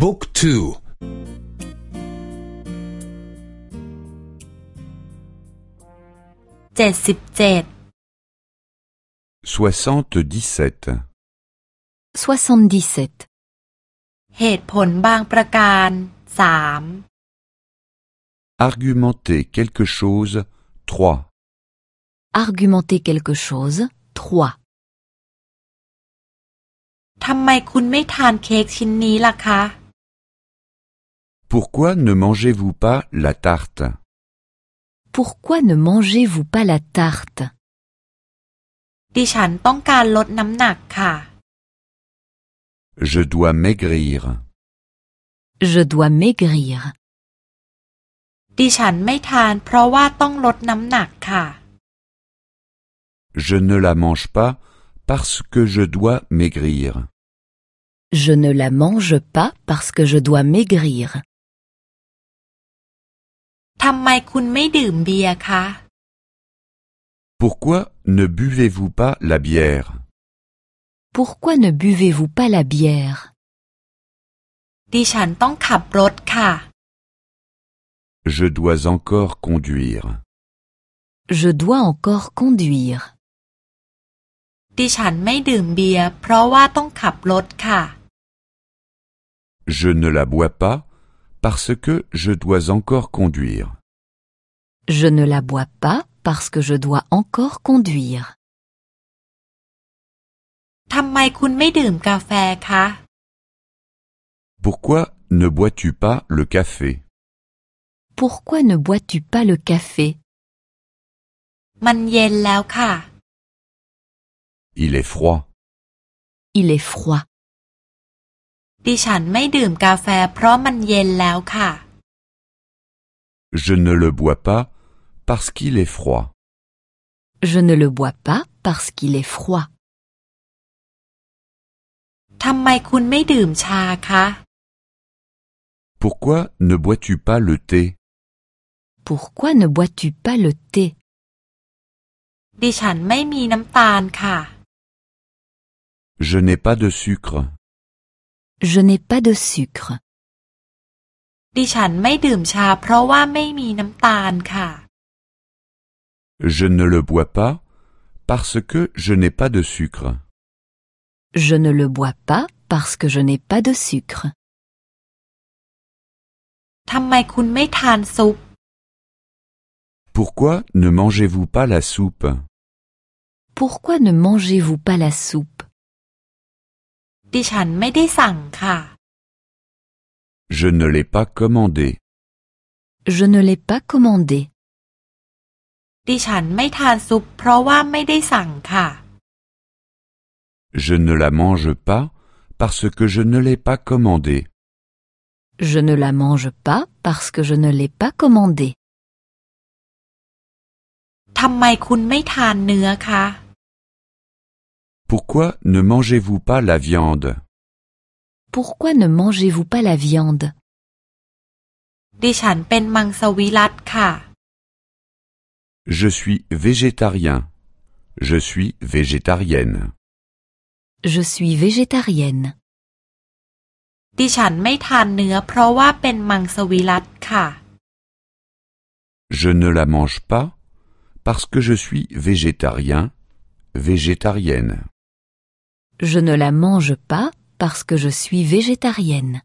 บุ๊กทูเจ็ดสิบเจ็ด Soixante-dix-sept. 77. เหตุผลบางประการสาม Argumenter quelque chose. Trois. Argumenter quelque chose. 3. ทำไมคุณไม่ทานเค้กชิ้นนี้ล่ะคะ Pourquoi ne mangez-vous pas la tarte? Pourquoi ne mangez-vous pas la tarte? Je dois maigrir. Je dois maigrir. Je ne la mange pas parce que je dois maigrir. Je ne la mange pas parce que je dois maigrir. ทำไมคุณไม่ดื่มเบียร์คะ Pourquoi ne buvez-vous pas la bière Pourquoi ne buvez-vous pas la bière ดิฉันต้องขับรถค่ะ Je dois encore conduire. Je dois encore conduire. ดิฉันไม่ดื่มเบียร์เพราะว่าต้องขับรถค่ะ Je ne la bois pas parce que je dois encore conduire. Je ne la bois pas parce que je dois encore conduire. Pourquoi ne bois-tu pas le café? Pourquoi ne bois-tu pas le café? Il est froid. Il est froid. ดิฉันไม่ดื่มกาแฟเพราะมันเย็นแล้วค่ะ Je ne le bois pas parce qu'il est froid. Je ne le bois pas parce qu'il est froid. ทำไมคุณไม่ดื่มชาคะ Pourquoi ne bois-tu pas le thé Pourquoi ne bois-tu pas le thé ดิฉันไม่มีน้ำตาลค่ะ Je n'ai pas de sucre. Je n'ai pas de sucre. ดิฉันไม่ดื่มชาเพราะว่าไม่มีน้ำตาลค่ะ Je ne le bois pas parce que je n'ai pas de sucre. Je ne le bois pas parce que je n'ai pas de sucre. ทำไมคุณไม่ทานซุป Pourquoi ne mangez-vous pas la soupe Pourquoi ne mangez-vous pas la soupe ดิฉันไม่ได้สั่งค่ะ Je ne l'ai pas commandé. Je ne l'ai pas commandé. ดิฉันไม่ทานซุป เพราะว่าไม่ได้สั่งค่ะ Je ne la mange pas parce que je ne l'ai pas commandé. Je ne la mange pas parce que je ne l'ai pas commandé. Pourquoi ne mangez-vous pas la viande? Pourquoi ne mangez-vous pas la viande? Je suis végétarien. Je suis végétarienne. Je suis végétarienne. Je ne la mange pas parce que je suis végétarien, végétarienne. Je ne la mange pas parce que je suis végétarienne.